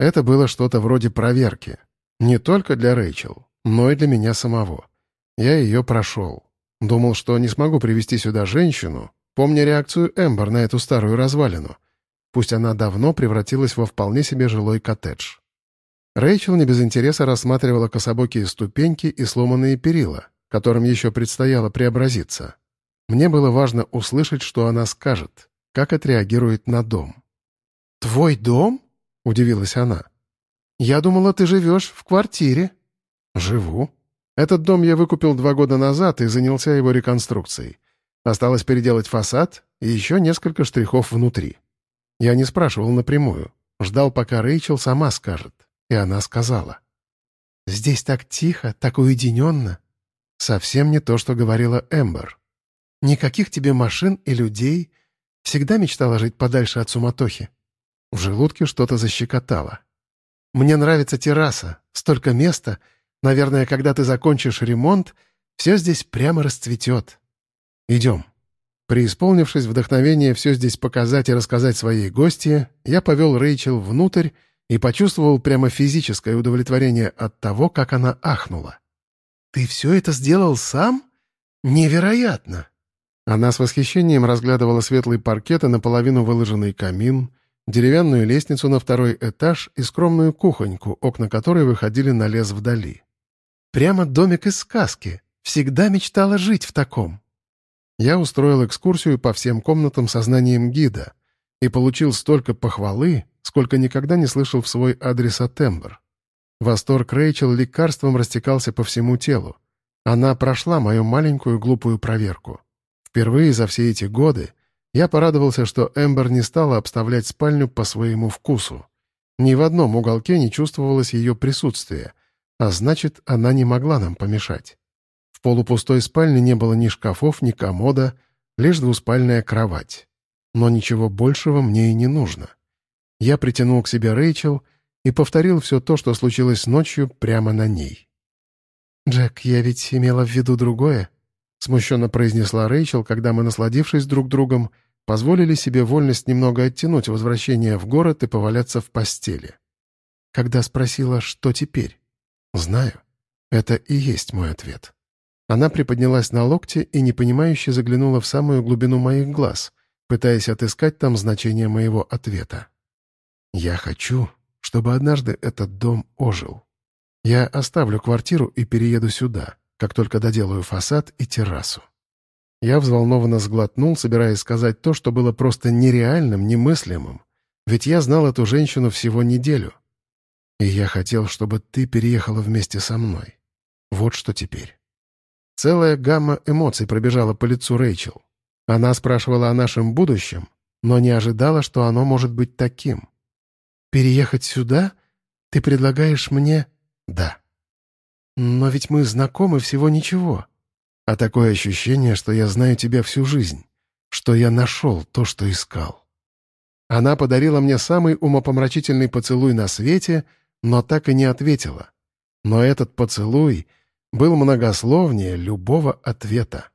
Это было что-то вроде проверки. Не только для Рэйчел, но и для меня самого. Я ее прошел. Думал, что не смогу привести сюда женщину, помня реакцию Эмбер на эту старую развалину. Пусть она давно превратилась во вполне себе жилой коттедж. Рэйчел не без интереса рассматривала кособокие ступеньки и сломанные перила, которым еще предстояло преобразиться. Мне было важно услышать, что она скажет, как отреагирует на дом. «Твой дом?» — удивилась она. «Я думала, ты живешь в квартире». «Живу. Этот дом я выкупил два года назад и занялся его реконструкцией. Осталось переделать фасад и еще несколько штрихов внутри. Я не спрашивал напрямую, ждал, пока Рэйчел сама скажет, и она сказала. «Здесь так тихо, так уединенно». Совсем не то, что говорила Эмбер. «Никаких тебе машин и людей. Всегда мечтала жить подальше от суматохи». В желудке что-то защекотало. «Мне нравится терраса, столько места. Наверное, когда ты закончишь ремонт, все здесь прямо расцветет. Идем». Преисполнившись вдохновение все здесь показать и рассказать своей гости, я повел Рэйчел внутрь и почувствовал прямо физическое удовлетворение от того, как она ахнула. «Ты все это сделал сам? Невероятно!» Она с восхищением разглядывала светлый паркет и наполовину выложенный камин, деревянную лестницу на второй этаж и скромную кухоньку, окна которой выходили на лес вдали. «Прямо домик из сказки. Всегда мечтала жить в таком». Я устроил экскурсию по всем комнатам со знанием гида и получил столько похвалы, сколько никогда не слышал в свой адрес от Эмбер. Восторг Рэйчел лекарством растекался по всему телу. Она прошла мою маленькую глупую проверку. Впервые за все эти годы я порадовался, что Эмбер не стала обставлять спальню по своему вкусу. Ни в одном уголке не чувствовалось ее присутствия, а значит, она не могла нам помешать. В полупустой спальне не было ни шкафов, ни комода, лишь двуспальная кровать. Но ничего большего мне и не нужно. Я притянул к себе Рэйчел и повторил все то, что случилось ночью прямо на ней. «Джек, я ведь имела в виду другое», — смущенно произнесла Рэйчел, когда мы, насладившись друг другом, позволили себе вольность немного оттянуть возвращение в город и поваляться в постели. Когда спросила, что теперь? Знаю. Это и есть мой ответ. Она приподнялась на локте и непонимающе заглянула в самую глубину моих глаз, пытаясь отыскать там значение моего ответа. «Я хочу, чтобы однажды этот дом ожил. Я оставлю квартиру и перееду сюда как только доделаю фасад и террасу. Я взволнованно сглотнул, собираясь сказать то, что было просто нереальным, немыслимым. Ведь я знал эту женщину всего неделю. И я хотел, чтобы ты переехала вместе со мной. Вот что теперь. Целая гамма эмоций пробежала по лицу Рэйчел. Она спрашивала о нашем будущем, но не ожидала, что оно может быть таким. «Переехать сюда? Ты предлагаешь мне...» «Да». «Но ведь мы знакомы всего ничего. А такое ощущение, что я знаю тебя всю жизнь, что я нашел то, что искал». Она подарила мне самый умопомрачительный поцелуй на свете, но так и не ответила. Но этот поцелуй был многословнее любого ответа.